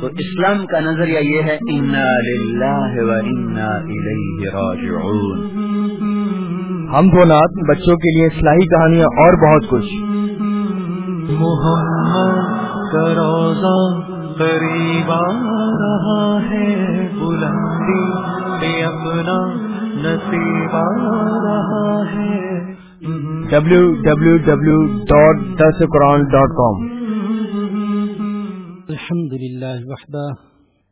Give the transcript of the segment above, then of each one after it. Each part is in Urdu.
تو اسلام کا نظریہ یہ ہے انا للہ و انا الیہ راجعون ہم دو نات بچوں کے لیے اصلاحی کہانیاں اور بہت کچھ۔ محمد کا روزہ قریب آ رہا ہے بلندی پہ اپنا نصیب آ رہا ہے۔ ڈبلو الحمد لله وحده،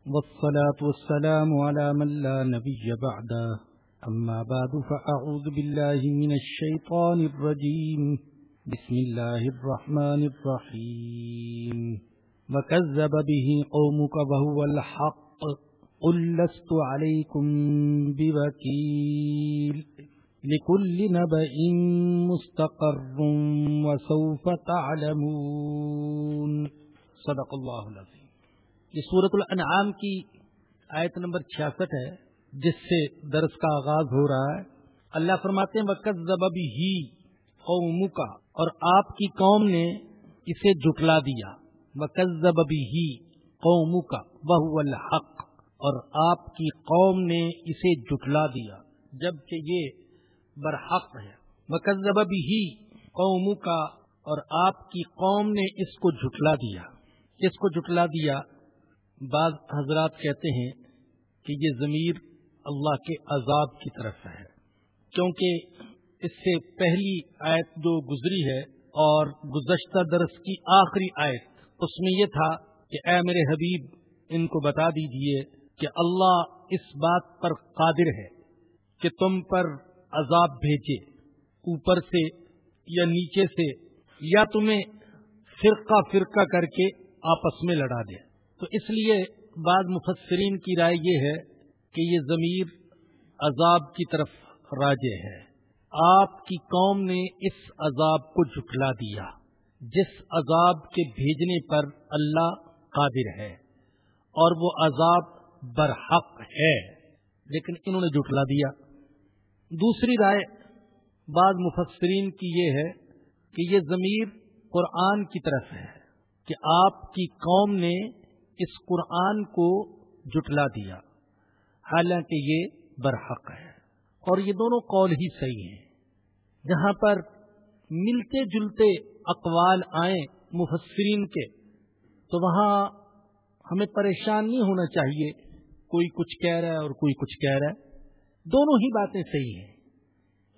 والصلاة والسلام على من لا نبي بعده. أما بعد، فأعوذ بالله من الشيطان الرجيم. بسم الله الرحمن الرحيم. وكذب به قومك وهو الحق. قل لست عليكم بوكيل. لكل نبأ مستقر وسوف تعلمون. صدق اللہ العظیم۔ یہ صورت الانعام کی آیت نمبر چھیاسٹھ ہے، جس سے درس کا آغاز ہو رہا ہے۔ اللہ فرماتے ہیں وقت زببی ہی قوم کا اور آپ کی قوم نے اسے جٹلا دیا۔ وقت زببی ہی قوم کا بہ الحق، اور آپ کی قوم نے اسے جٹلا دیا۔ جبکہ یہ برحق ہے۔ وقت زببی ہی قوم کا اور آپ کی قوم نے اس کو جھٹلا دیا۔ کس کو جٹلا دیا۔ بعض حضرات کہتے ہیں کہ یہ ضمیر اللہ کے عذاب کی طرف ہے، کیونکہ اس سے پہلی آیت جو گزری ہے اور گزشتہ درس کی آخری آیت، اس میں یہ تھا کہ اے میرے حبیب، ان کو بتا دیجیے کہ اللہ اس بات پر قادر ہے کہ تم پر عذاب بھیجے، اوپر سے یا نیچے سے، یا تمہیں فرقہ فرقہ کر کے آپس میں لڑا دے تو اس لیے بعض مفسرین کی رائے یہ ہے کہ یہ ضمیر عذاب کی طرف راجے ہے۔ آپ کی قوم نے اس عذاب کو جھٹلا دیا، جس عذاب کے بھیجنے پر اللہ قادر ہے۔ اور وہ عذاب برحق ہے، لیکن انہوں نے جھٹلا دیا۔ دوسری رائے بعض مفسرین کی یہ ہے کہ یہ ضمیر قرآن کی طرف ہے۔ کہ آپ کی قوم نے اس قرآن کو جٹلا دیا۔ حالانکہ یہ برحق ہے۔ اور یہ دونوں قول ہی صحیح ہیں۔ جہاں پر ملتے جلتے اقوال آئیں مفسرین کے، تو وہاں ہمیں پریشان نہیں ہونا چاہیے کوئی کچھ کہہ رہا ہے اور کوئی کچھ کہہ رہا ہے۔ دونوں ہی باتیں صحیح ہیں۔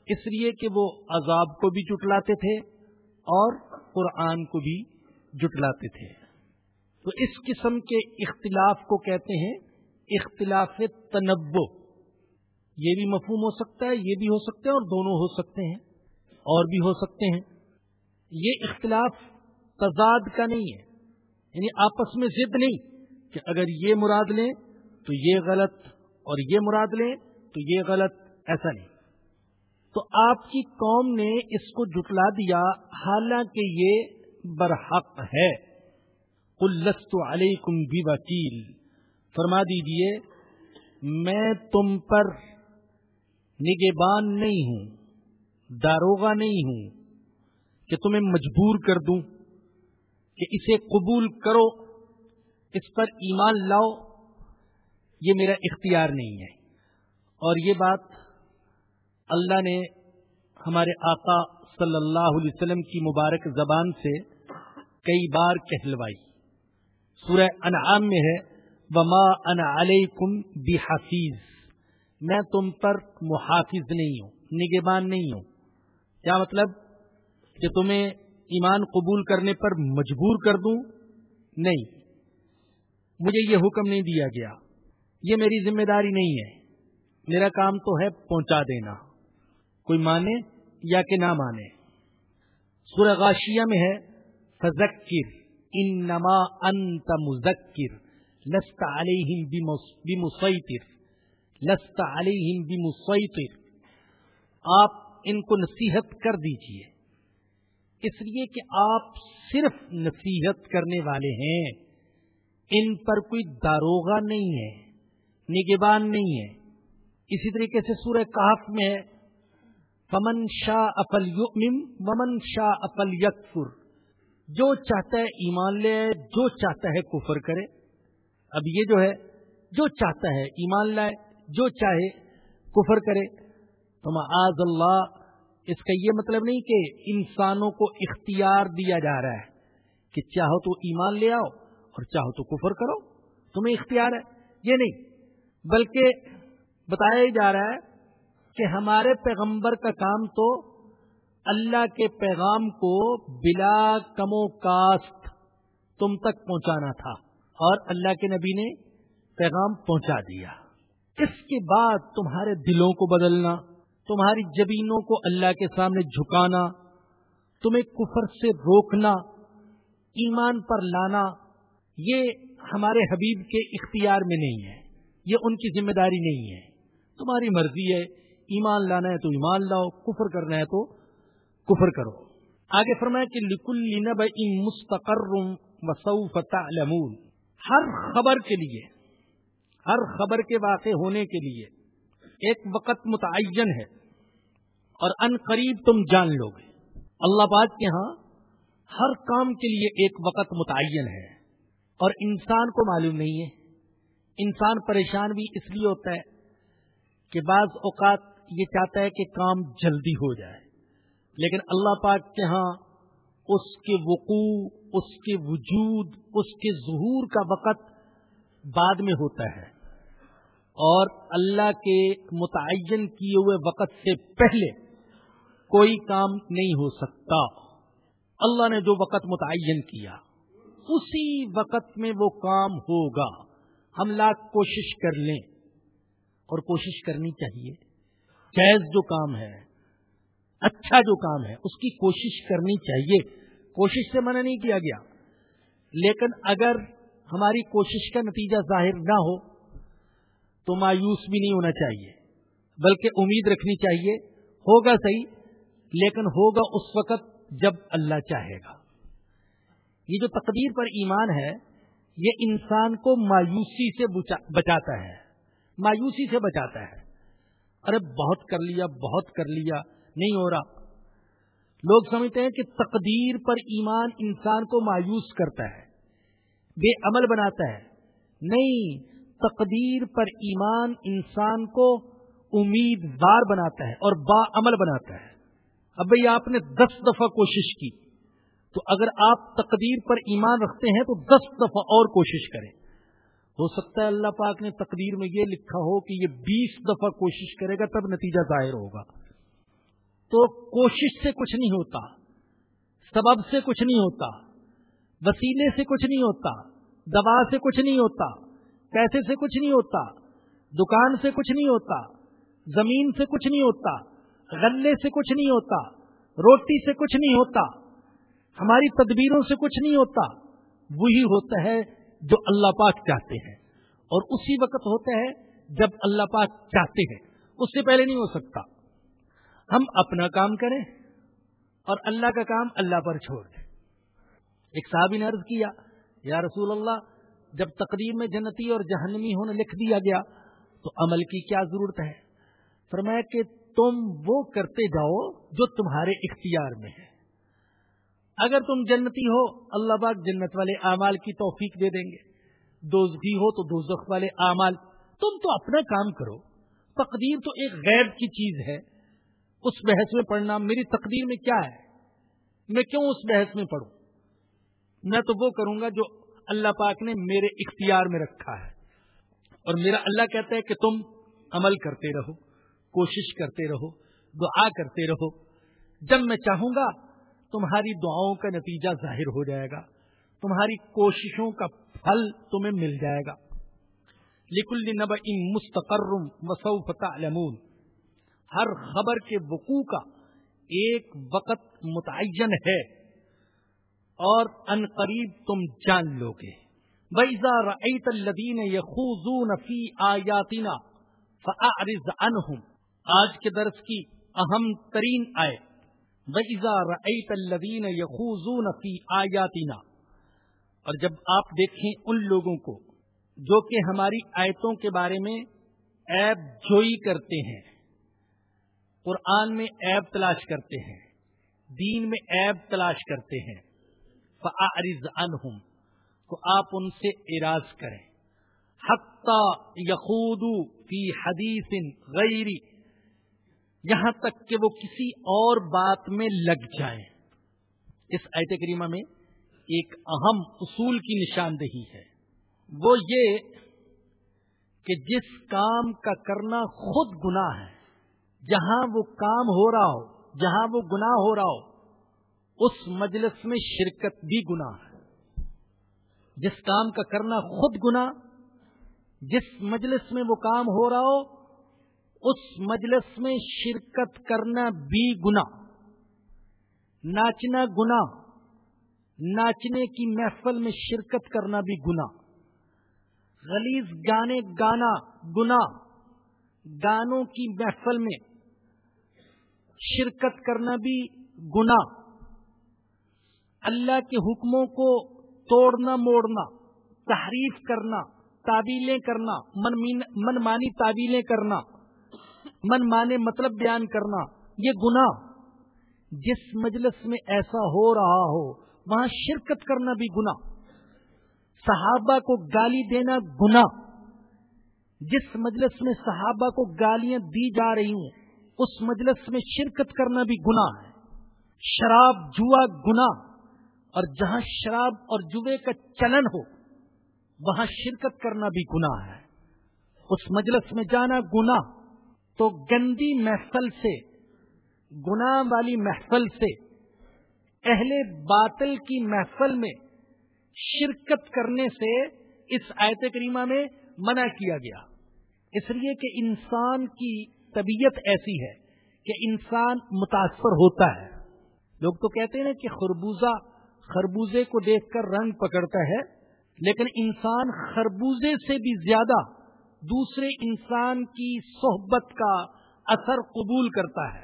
اس لیے کہ وہ عذاب کو بھی جٹلاتے تھے اور قرآن کو بھی جٹلاتے تھے۔ تو اس قسم کے اختلاف کو کہتے ہیں اختلاف تنوع یہ بھی مفہوم ہو سکتا ہے، یہ بھی ہو سکتا ہے اور دونوں ہو سکتے ہیں، اور بھی ہو سکتے ہیں۔ یہ اختلاف تضاد کا نہیں ہے یعنی آپس میں ضد نہیں کہ اگر یہ مراد لیں تو یہ غلط اور یہ مراد لیں تو یہ غلط، ایسا نہیں۔ تو آپ کی قوم نے اس کو جٹلا دیا، حالانکہ یہ برحق ہے۔ السط علیکم بھی وکیل فرما دیجیے میں تم پر نگبان نہیں ہوں، داروغہ نہیں ہوں کہ تمہیں مجبور کر دوں، کہ اسے قبول کرو، اس پر ایمان لاؤ۔ یہ میرا اختیار نہیں ہے۔ اور یہ بات اللہ نے ہمارے آقا صلی اللہ علیہ وسلم کی مبارک زبان سے کئی بار کہلوائی۔ سورہ انعام میں ہے، وما ان علیکم بحفیظ میں تم پر محافظ نہیں ہوں نگبان نہیں ہوں۔ کیا مطلب؟ کہ تمہیں ایمان قبول کرنے پر مجبور کر دوں؟ نہیں۔ مجھے یہ حکم نہیں دیا گیا۔ یہ میری ذمہ داری نہیں ہے۔ میرا کام تو ہے پہنچا دینا۔ کوئی مانے یا کہ نہ مانے۔ سورہ غاشیہ میں ہے فذکر انما انت مذکر لست علیہم بمسیطر لست علیہم بمسیطر آپ ان کو نصیحت کر دیجیے. اس لیے کہ آپ صرف نصیحت کرنے والے ہیں. ان پر کوئی داروغہ نہیں ہے، نگبان نہیں ہے. اسی طریقے سے سورہ کہف میں ہے، فمن شاہ افل یؤمن ومن شاہ افل یکفر جو چاہتا ہے ایمان لے جو چاہتا ہے کفر کرے۔ اب یہ جو ہے، جو چاہتا ہے ایمان لائے، جو چاہے کفر کرے۔ تو معاذ اللہ، اس کا یہ مطلب نہیں کہ انسانوں کو اختیار دیا جا رہا ہے کہ چاہو تو ایمان لے آؤ اور چاہو تو کفر کرو۔ تمہیں اختیار ہے، یہ نہیں۔ بلکہ بتایا جا رہا ہے کہ ہمارے پیغمبر کا کام تو اللہ کے پیغام کو بلا کم و کاسٹ تم تک پہنچانا تھا اور اللہ کے نبی نے پیغام پہنچا دیا۔ اس کے بعد تمہارے دلوں کو بدلنا، تمہاری جبینوں کو اللہ کے سامنے جھکانا، تمہیں کفر سے روکنا، ایمان پر لانا، یہ ہمارے حبیب کے اختیار میں نہیں ہے، یہ ان کی ذمہ داری نہیں ہے۔ تمہاری مرضی ہے، ایمان لانا ہے تو ایمان لاؤ، کفر کرنا ہے تو کفر کرو۔ آگے فرمایا کہ لکل نب ان مستقر ہر خبر کے لیے، ہر خبر کے واقع ہونے کے لیے ایک وقت متعین ہے اور ان قریب تم جان لو گے۔ اللہ پاک کے ہاں ہر کام کے لیے ایک وقت متعین ہے۔ اور انسان کو معلوم نہیں ہے۔ انسان پریشان بھی اس لیے ہوتا ہے کہ بعض اوقات یہ چاہتا ہے کہ کام جلدی ہو جائے۔ لیکن اللہ پاک کے ہاں اس کے وقوع، اس کے وجود، اس کے ظہور کا وقت بعد میں ہوتا ہے۔ اور اللہ کے متعین کیے ہوئے وقت سے پہلے کوئی کام نہیں ہو سکتا۔ اللہ نے جو وقت متعین کیا، اسی وقت میں وہ کام ہوگا۔ ہم لاکھ کوشش کر لیں اور کوشش کرنی چاہیے۔ جائز جو کام ہے اچھا جو کام ہے، اس کی کوشش کرنی چاہیے۔ کوشش سے منع نہیں کیا گیا۔ لیکن اگر ہماری کوشش کا نتیجہ ظاہر نہ ہو، تو مایوس بھی نہیں ہونا چاہیے، بلکہ امید رکھنی چاہیے، ہوگا صحیح، لیکن ہوگا اس وقت جب اللہ چاہے گا۔ یہ جو تقدیر پر ایمان ہے، یہ انسان کو مایوسی سے بچاتا ہے۔ مایوسی سے بچاتا ہے۔ ارے، بہت کر لیا، بہت کر لیا۔ نہیں ہو رہا۔ لوگ سمجھتے ہیں کہ تقدیر پر ایمان انسان کو مایوس کرتا ہے، بے عمل بناتا ہے۔ نہیں، تقدیر پر ایمان انسان کو امیدوار بناتا ہے اور با عمل بناتا ہے۔ اب بھائی، آپ نے دس دفعہ کوشش کی۔ تو اگر آپ تقدیر پر ایمان رکھتے ہیں تو دس دفعہ اور کوشش کریں۔ ہو سکتا ہے اللہ پاک نے تقدیر میں یہ لکھا ہو کہ یہ بیس دفعہ کوشش کرے گا تب نتیجہ ظاہر ہوگا۔ تو کوشش سے کچھ نہیں ہوتا سبب سے کچھ نہیں ہوتا وسیلے سے کچھ نہیں ہوتا دوا سے کچھ نہیں ہوتا پیسے سے کچھ نہیں ہوتا دکان سے کچھ نہیں ہوتا زمین سے کچھ نہیں ہوتا غلے سے کچھ نہیں ہوتا روٹی سے کچھ نہیں ہوتا ہماری تدبیروں سے کچھ نہیں ہوتا وہی ہوتا ہے جو اللہ پاک چاہتے ہیں اور اسی وقت ہوتا ہے جب اللہ پاک چاہتے ہیں اس سے پہلے نہیں ہو سکتا ہم اپنا کام کریں اور اللہ کا کام اللہ پر چھوڑ دیں۔ ایک صحابی نے عرض کیا، یا رسول اللہ، جب تقریب میں جنتی اور جہنمی ہونے لکھ دیا گیا، تو عمل کی کیا ضرورت ہے؟ فرمایا کہ تم وہ کرتے جاؤ جو تمہارے اختیار میں ہے۔ اگر تم جنتی ہو، اللہ باغ جنت والے اعمال کی توفیق دے دیں گے۔ دوزخی ہو تو دوزخ والے اعمال۔ تم تو اپنا کام کرو۔ تقدیر تو ایک غیر کی چیز ہے۔ اس بحث میں پڑھنا میری تقدیر میں کیا ہے؟ میں کیوں اس بحث میں پڑھوں؟ میں تو وہ کروں گا جو اللہ پاک نے میرے اختیار میں رکھا ہے۔ اور میرا اللہ کہتا ہے کہ تم عمل کرتے رہو، کوشش کرتے رہو، دعا کرتے رہو۔ جب میں چاہوں گا، تمہاری دعاؤں کا نتیجہ ظاہر ہو جائے گا۔ تمہاری کوششوں کا پھل تمہیں مل جائے گا۔ لکل نب ان مستقرم وسوف تعلمون۔ ہر خبر کے وقوع کا ایک وقت متعین ہے۔ اور ان قریب تم جان لو گے ویزا رعیت الدین یخوزون فی آیاتنا فاعرض عنہم آج کے درس کی اہم ترین آئے وَإِذَا رَأَيْتَ الَّذِينَ يَخُوزُونَ فِي آيَاتِنَا۔ اور جب آپ دیکھیں ان لوگوں کو جو کہ ہماری آیتوں کے بارے میں عیب جوئی کرتے ہیں۔ قرآن میں عیب تلاش کرتے ہیں، دین میں عیب تلاش کرتے ہیں۔ فَأَعْرِضْ عَنْهُمْ، تو آپ ان سے اراض کریں۔ حتی یخودو فی حدیث غیری یہاں تک کہ وہ کسی اور بات میں لگ جائیں۔ اس آیت کریمہ میں ایک اہم اصول کی نشاندہی ہے۔ وہ یہ کہ جس کام کا کرنا خود گناہ ہے جہاں وہ کام ہو رہا ہو، جہاں وہ گناہ ہو رہا ہو، اس مجلس میں شرکت بھی گناہ ہے۔ جس کام کا کرنا خود گناہ، جس مجلس میں وہ کام ہو رہا ہو، اس مجلس میں شرکت کرنا بھی گنا ناچنا گنا ناچنے کی محفل میں شرکت کرنا بھی گنا غلیظ گانے گانا گنا گانوں کی محفل میں شرکت کرنا بھی گنا اللہ کے حکموں کو توڑنا، موڑنا، تحریف کرنا تعبیلیں کرنا من من مانی تعبیلیں کرنا من مانے مطلب بیان کرنا، یہ گنا جس مجلس میں ایسا ہو رہا ہو، وہاں شرکت کرنا بھی گنا صحابہ کو گالی دینا گنا جس مجلس میں صحابہ کو گالیاں دی جا رہی ہوں اس مجلس میں شرکت کرنا بھی گنا ہے۔ شراب جوا گنا اور جہاں شراب اور جوے کا چلن ہو، وہاں شرکت کرنا بھی گنا ہے۔ اس مجلس میں جانا گنا تو گندی محفل سے گنا والی محفل سے، اہل باطل کی محفل میں شرکت کرنے سے اس آیت کریمہ میں منع کیا گیا۔ اس لیے کہ انسان کی طبیعت ایسی ہے کہ انسان متاثر ہوتا ہے۔ لوگ تو کہتے ہیں کہ خربوزہ خربوزے کو دیکھ کر رنگ پکڑتا ہے لیکن انسان خربوزے سے بھی زیادہ دوسرے انسان کی صحبت کا اثر قبول کرتا ہے۔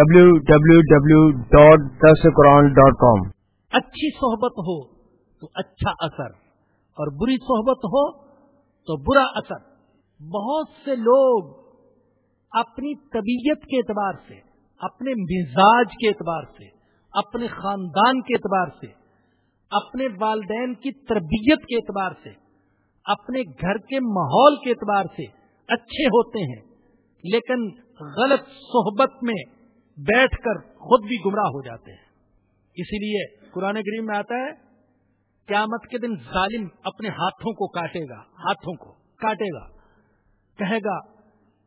www.dasquran.com اچھی صحبت ہو تو اچھا اثر اور بری صحبت ہو تو برا اثر۔ بہت سے لوگ اپنی طبیعت کے اعتبار سے، اپنے مزاج کے اعتبار سے، اپنے خاندان کے اعتبار سے، اپنے والدین کی تربیت کے اعتبار سے، اپنے گھر کے ماحول کے اعتبار سے اچھے ہوتے ہیں، لیکن غلط صحبت میں بیٹھ کر خود بھی گمراہ ہو جاتے ہیں۔ اسی لیے قرآن کریم میں آتا ہے، قیامت کے دن ظالم اپنے ہاتھوں کو کاٹے گا، ہاتھوں کو کاٹے گا، کہے گا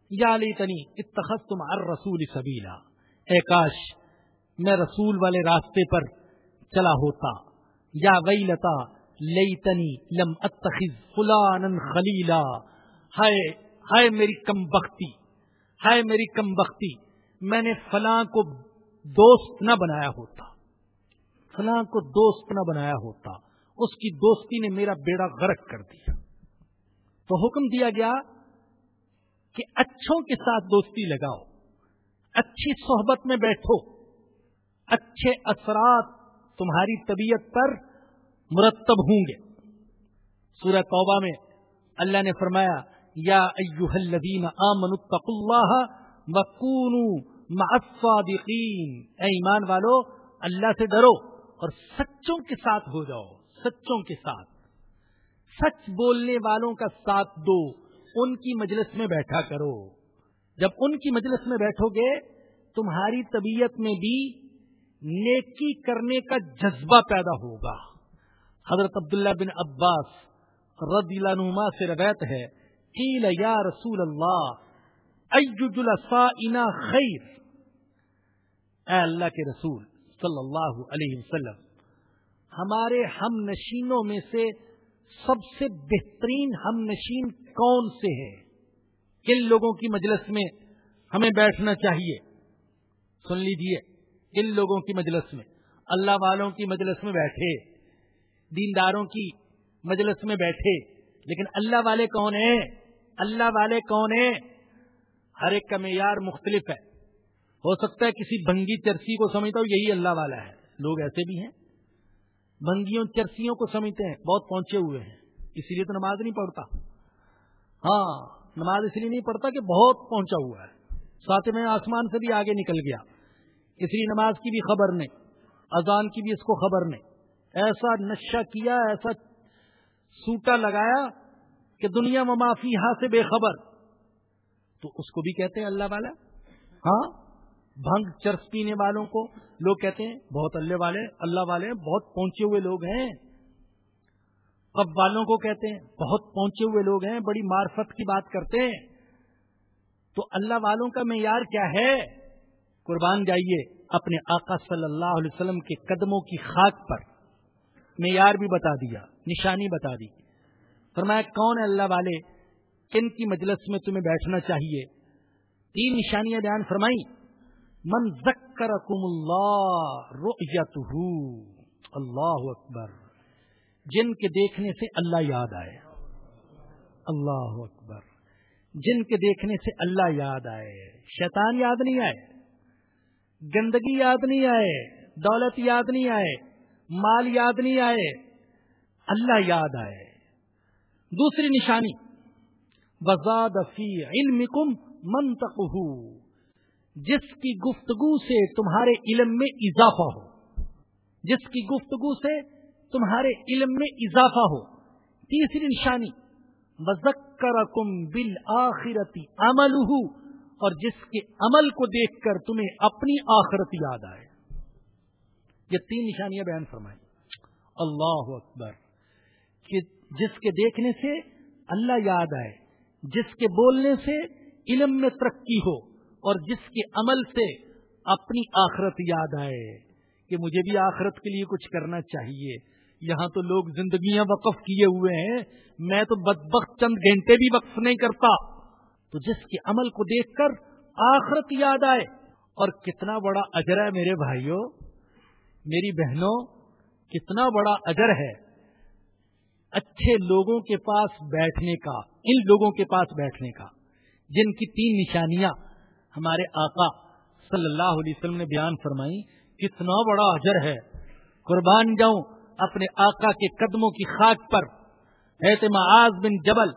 یا علی تنی اتخذ تم رسول سبیلا۔ اے کاش، میں رسول والے راستے پر چلا ہوتا۔ یا وئی لتا لئی تنی لم اتخذ فلان خلیلا۔ ہائے ہائے میری کم بختی، ہائے میری کم بختی، میں نے فلاں کو دوست نہ بنایا ہوتا۔ فلاں کو دوست نہ بنایا ہوتا۔ اس کی دوستی نے میرا بیڑا غرق کر دیا۔ تو حکم دیا گیا کہ اچھوں کے ساتھ دوستی لگاؤ، اچھی صحبت میں بیٹھو، اچھے اثرات تمہاری طبیعت پر مرتب ہوں گے۔ سورہ توبہ میں اللہ نے فرمایا، یا ایوہ الذین آمنوا اتقوا اللہ وکونوا مع الصادقین۔ اے ایمان والو، اللہ سے ڈرو اور سچوں کے ساتھ ہو جاؤ، سچوں کے ساتھ۔ سچ بولنے والوں کا ساتھ دو۔ ان کی مجلس میں بیٹھا کرو۔ جب ان کی مجلس میں بیٹھو گے، تمہاری طبیعت میں بھی نیکی کرنے کا جذبہ پیدا ہوگا۔ حضرت عبداللہ بن عباس رضی اللہ عنہما سے روایت ہے، قیل یا رسول اللہ ایجلسائنا خیر؟ اے اللہ کے رسول صلی اللہ علیہ وسلم، ہمارے ہم نشینوں میں سے سب سے بہترین ہم نشین کون سے ہے کن لوگوں کی مجلس میں ہمیں بیٹھنا چاہیے؟ سن لیجیے کن لوگوں کی مجلس میں؟ اللہ والوں کی مجلس میں بیٹھے، دینداروں کی مجلس میں بیٹھے، لیکن اللہ والے کون ہیں؟ اللہ والے کون ہیں؟ ہر ایک کا معیار مختلف ہے۔ ہو سکتا ہے کسی بنگی چرسی کو سمجھتا ہوں یہی اللہ والا ہے۔ لوگ ایسے بھی ہیں۔ بنگیوں چرسیوں کو سمجھتے ہیں، بہت پہنچے ہوئے ہیں، اسی لیے تو نماز نہیں پڑھتا۔ ہاں نماز اس لیے نہیں پڑھتا کہ بہت پہنچا ہوا ہے۔ ساتھ میں آسمان سے بھی آگے نکل گیا۔ اس لیے نماز کی بھی خبر نہیں، اذان کی بھی اس کو خبر نہیں۔ ایسا نشہ کیا، ایسا سوٹا لگایا کہ دنیا میں معافی ہاں سے بے خبر۔ تو اس کو بھی کہتے ہیں اللہ والا۔ ہاں بھنگ چرس پینے والوں کو لوگ کہتے ہیں، بہت اللہ والے اللہ والے بہت پہنچے ہوئے لوگ ہیں۔ اب والوں کو کہتے ہیں، بہت پہنچے ہوئے لوگ ہیں، بڑی معرفت کی بات کرتے ہیں۔ تو اللہ والوں کا معیار کیا ہے؟ قربان جائیے اپنے آقا صلی اللہ علیہ وسلم کے قدموں کی خاک پر۔ معیار بھی بتا دیا، نشانی بتا دی۔ فرمایا، کون ہے اللہ والے؟ کن کی مجلس میں تمہیں بیٹھنا چاہیے؟ تین نشانیاں بیان فرمائی من ذکرکم اللہ رؤیتہ اللہ اکبر۔ جن کے دیکھنے سے اللہ یاد آئے۔ اللہ اکبر۔ جن کے دیکھنے سے اللہ یاد آئے۔ شیطان یاد نہیں آئے۔ گندگی یاد نہیں آئے۔ دولت یاد نہیں آئے۔ مال یاد نہیں آئے۔ اللہ یاد آئے۔ دوسری نشانی۔ وزاد فی علم کم منتق جس کی گفتگو سے تمہارے علم میں اضافہ ہو۔ جس کی گفتگو سے تمہارے علم میں اضافہ ہو۔ تیسری نشانی مذکر کم بل آخرتی عمل اور جس کے عمل کو دیکھ کر تمہیں اپنی آخرت یاد آئے۔ یہ تین نشانیاں بیان فرمائی۔ اللہ اکبر۔ کہ جس کے دیکھنے سے اللہ یاد آئے، جس کے بولنے سے علم میں ترقی ہو، اور جس کے عمل سے اپنی آخرت یاد آئے۔ کہ مجھے بھی آخرت کے لیے کچھ کرنا چاہیے۔ یہاں تو لوگ زندگیاں وقف کیے ہوئے ہیں۔ میں تو بدبخت چند گھنٹے بھی وقف نہیں کرتا۔ تو جس کے عمل کو دیکھ کر آخرت یاد آئے۔ اور کتنا بڑا اجر ہے میرے بھائیوں میری بہنوں، کتنا بڑا اجر ہے۔ اچھے لوگوں کے پاس بیٹھنے کا، ان لوگوں کے پاس بیٹھنے کا۔ جن کی تین نشانیاں ہمارے آقا صلی اللہ علیہ وسلم نے بیان فرمائی کتنا بڑا اجر ہے۔ قربان جاؤں اپنے آقا کے قدموں کی خاک پر۔ معاذ بن جبل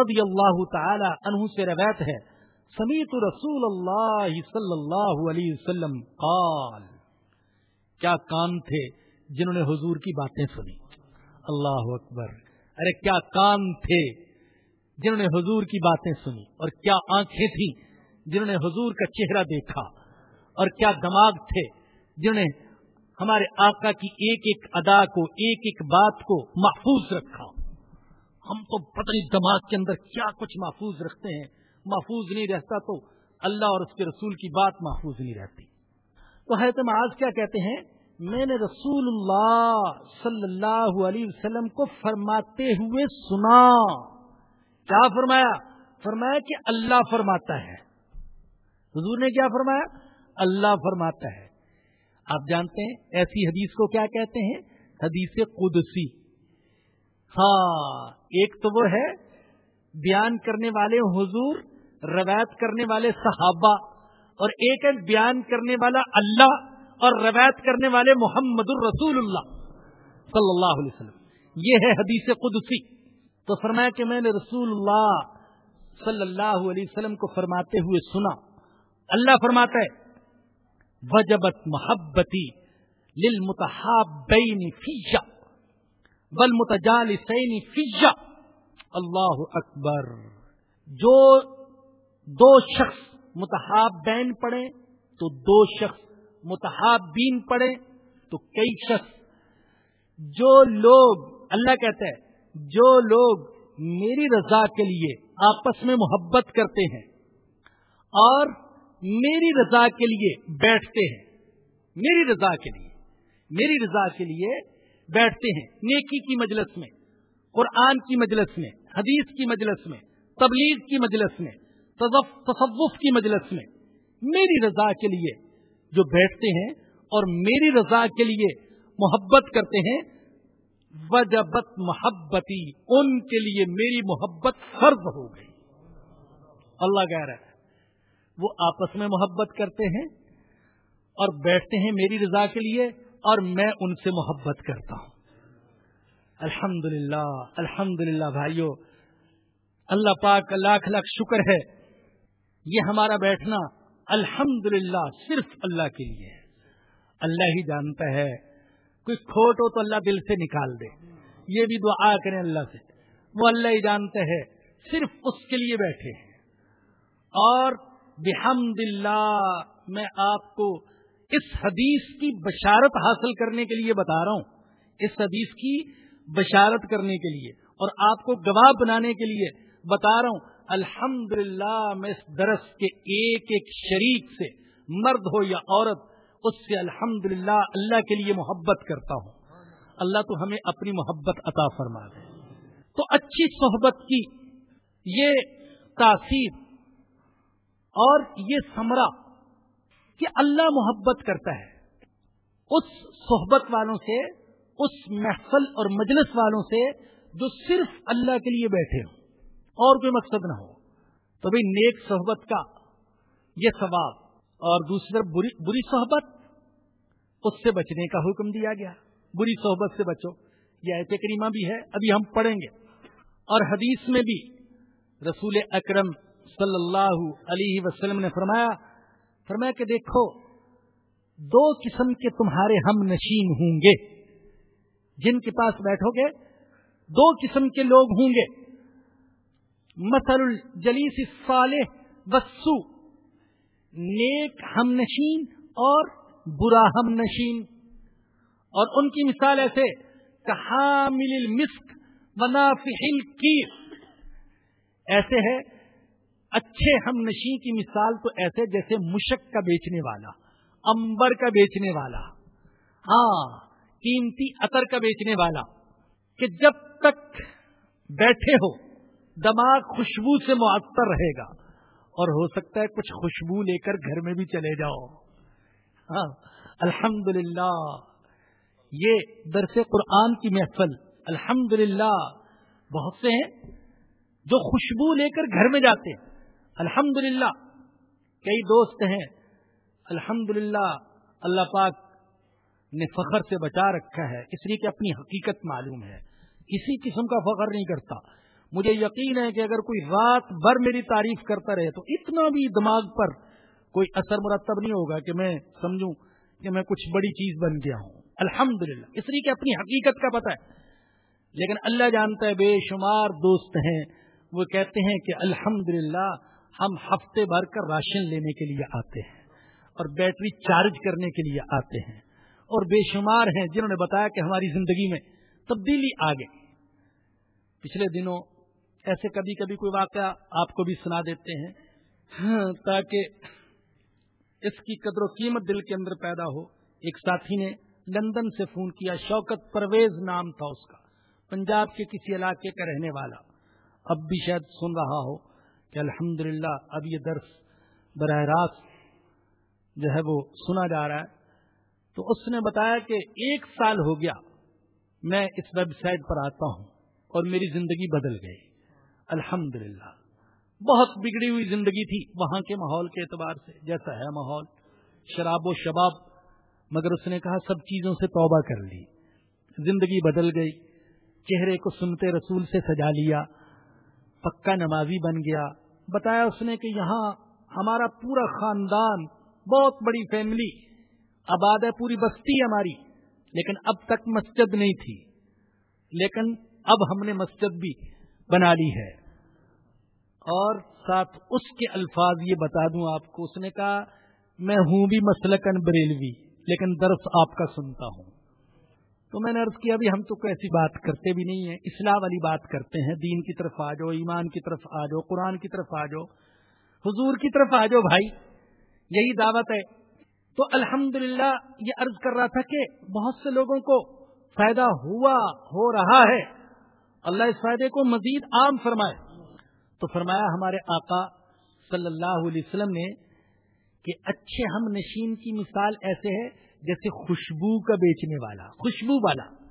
رضی اللہ تعالی عنہ سے روایت ہے۔ سمیت رسول اللہ صلی اللہ علیہ وسلم قال، کیا کان تھے جنہوں نے حضور کی باتیں سنی؟ اللہ اکبر۔ ارے، کیا کان تھے جنہوں نے حضور کی باتیں سنی؟ اور کیا آنکھیں تھیں جنہوں نے حضور کا چہرہ دیکھا؟ اور کیا دماغ تھے جنہوں نے ہمارے آقا کی ایک ایک ادا کو، ایک ایک بات کو محفوظ رکھا۔ ہم تو پتہ نہیں دماغ کے اندر کیا کچھ محفوظ رکھتے ہیں۔ محفوظ نہیں رہتا تو اللہ اور اس کے رسول کی بات محفوظ نہیں رہتی۔ تو حضرت معاذ کیا کہتے ہیں؟ میں نے رسول اللہ صلی اللہ علیہ وسلم کو فرماتے ہوئے سنا۔ کیا فرمایا؟ فرمایا کہ اللہ فرماتا ہے۔ حضور نے کیا فرمایا؟ اللہ فرماتا ہے۔ آپ جانتے ہیں ایسی حدیث کو کیا کہتے ہیں؟ حدیث قدسی۔ ہاں ایک تو وہ ہے، بیان کرنے والے حضور، روایت کرنے والے صحابہ، اور ایک ہے بیان کرنے والا اللہ، اور روایت کرنے والے محمد الرسول اللہ صلی اللہ علیہ وسلم۔ یہ ہے حدیث قدسی۔ تو فرمایا کہ میں نے رسول اللہ صلی اللہ علیہ وسلم کو فرماتے ہوئے سنا۔ اللہ فرماتا ہے وجبت محبتی للمتحابین فیجا والمتجالسین فیجا اللہ اکبر۔ جو دو شخص متحابین پڑھیں، تو دو شخص متحابین پڑھیں۔ تو کئی شخص، جو لوگ، اللہ کہتا ہے، جو لوگ میری رضا کے لیے آپس میں محبت کرتے ہیں اور میری رضا کے لیے بیٹھتے ہیں۔ میری رضا کے لیے۔ میری رضا کے لیے بیٹھتے ہیں۔ نیکی کی مجلس میں، قرآن کی مجلس میں، حدیث کی مجلس میں، تبلیغ کی مجلس میں تصوف کی مجلس میں۔ میری رضا کے لیے جو بیٹھتے ہیں اور میری رضا کے لیے محبت کرتے ہیں، وجبت محبتی، ان کے لیے میری محبت فرض ہو گئی۔ اللہ کہہ رہا ہے۔ وہ آپس میں محبت کرتے ہیں اور بیٹھتے ہیں میری رضا کے لیے اور میں ان سے محبت کرتا ہوں۔ الحمد للہ الحمد للہ بھائیو، اللہ پاک لاکھ لاکھ شکر ہے۔ یہ ہمارا بیٹھنا الحمد صرف اللہ کے لیے ہے۔ اللہ ہی جانتا ہے، کوئی کھوٹ ہو تو اللہ دل سے نکال دے۔ یہ بھی دعا کریں اللہ سے۔ وہ اللہ ہی جانتے ہیں صرف اس کے لیے بیٹھے ہیں۔ اور بحمد اللہ، میں آپ کو اس حدیث کی بشارت حاصل کرنے کے لیے بتا رہا ہوں۔ اس حدیث کی بشارت کرنے کے لیے اور آپ کو گواہ بنانے کے لیے بتا رہا ہوں۔ الحمد میں اس درس کے ایک ایک شریک سے مرد ہو یا عورت، اس سے الحمد اللہ کے لیے محبت کرتا ہوں۔ اللہ تو ہمیں اپنی محبت عطا فرما دے۔ تو اچھی صحبت کی یہ تاثیر اور یہ سمرا کہ اللہ محبت کرتا ہے، اس صحبت والوں سے، اس محفل اور مجلس والوں سے جو صرف اللہ کے لیے بیٹھے ہوں، اور کوئی مقصد نہ ہو۔ تو بھائی، نیک صحبت کا یہ ثواب، اور دوسری بری بری صحبت، اس سے بچنے کا حکم دیا گیا۔ بری صحبت سے بچو۔ یہ ایسے کریمہ بھی ہے، ابھی ہم پڑھیں گے۔ اور حدیث میں بھی رسول اکرم صلی اللہ علیہ وسلم نے فرمایا فرمایا کہ دیکھو، دو قسم کے تمہارے ہم نشین ہوں گے۔ جن کے پاس بیٹھو گے، دو قسم کے لوگ ہوں گے۔ مسل الجلیس صالح وسو نیک ہم نشین اور برا ہم نشین۔ اور ان کی مثال ایسے کہا مل مسک منافل کی ایسے ہے اچھے ہم نشین کی مثال تو ایسے جیسے مشک کا بیچنے والا امبر کا بیچنے والا۔ ہاں قیمتی اطر کا بیچنے والا۔ کہ جب تک بیٹھے ہو، دماغ خوشبو سے معطر رہے گا۔ اور ہو سکتا ہے کچھ خوشبو لے کر گھر میں بھی چلے جاؤ۔ ہاں الحمد یہ درس قرآن کی محفل۔ الحمد بہت سے ہیں جو خوشبو لے کر گھر میں جاتے ہیں۔ الحمد کئی دوست ہیں الحمد اللہ پاک نے فخر سے بچا رکھا ہے، اس لیے کہ اپنی حقیقت معلوم ہے۔ کسی قسم کا فخر نہیں کرتا۔ مجھے یقین ہے کہ اگر کوئی رات بھر میری تعریف کرتا رہے، تو اتنا بھی دماغ پر کوئی اثر مرتب نہیں ہوگا کہ میں سمجھوں کہ میں کچھ بڑی چیز بن گیا ہوں۔ الحمد اس لیے کہ اپنی حقیقت کا پتہ ہے۔ لیکن اللہ جانتا ہے، بے شمار دوست ہیں۔ وہ کہتے ہیں کہ الحمد ہم ہفتے بھر کر راشن لینے کے لیے آتے ہیں اور بیٹری چارج کرنے کے لیے آتے ہیں اور بے شمار ہیں جنہوں نے بتایا کہ ہماری زندگی میں تبدیلی آ گئی۔ پچھلے دنوں ایسے کبھی کبھی کوئی واقعہ آپ کو بھی سنا دیتے ہیں۔ ہاں، تاکہ اس کی قدر و قیمت دل کے اندر پیدا ہو۔ ایک ساتھی نے لندن سے فون کیا، شوکت پرویز نام تھا اس کا، پنجاب کے کسی علاقے کا رہنے والا۔ اب بھی شاید سن رہا ہو۔ کہ الحمد اب یہ درس براہ راست جو ہے وہ سنا جا رہا ہے۔ تو اس نے بتایا کہ ایک سال ہو گیا میں اس ویب سائٹ پر آتا ہوں اور میری زندگی بدل گئی۔ الحمد بہت بگڑی ہوئی زندگی تھی وہاں کے ماحول کے اعتبار سے، جیسا ہے ماحول۔ شراب و شباب۔ مگر اس نے کہا سب چیزوں سے توبہ کر لی۔ زندگی بدل گئی۔ چہرے کو سنتے رسول سے سجا لیا۔ پکا نمازی بن گیا۔ بتایا اس نے کہ یہاں ہمارا پورا خاندان، بہت بڑی فیملی آباد ہے، پوری بستی ہماری۔ لیکن اب تک مسجد نہیں تھی۔ لیکن اب ہم نے مسجد بھی بنا لی ہے۔ اور ساتھ اس کے الفاظ یہ بتا دوں آپ کو۔ اس نے کہا، میں ہوں بھی مسلکن بریلوی، لیکن درس آپ کا سنتا ہوں۔ تو میں نے عرض کیا ابھی ہم تو ایسی بات کرتے بھی نہیں ہیں، اصلاح والی بات کرتے ہیں۔ دین کی طرف آ جاؤ، ایمان کی طرف آ جاؤ، قرآن کی طرف آ جاؤ، حضور کی طرف آ جاؤ بھائی۔ یہی دعوت ہے۔ تو الحمد یہ عرض کر رہا تھا کہ بہت سے لوگوں کو فائدہ ہوا، ہو رہا ہے۔ اللہ اس فائدے کو مزید عام فرمائے۔ تو فرمایا ہمارے آقا صلی اللہ علیہ وسلم نے کہ اچھے ہم نشین کی مثال ایسے ہے جیسے خوشبو کا بیچنے والا خوشبو والا۔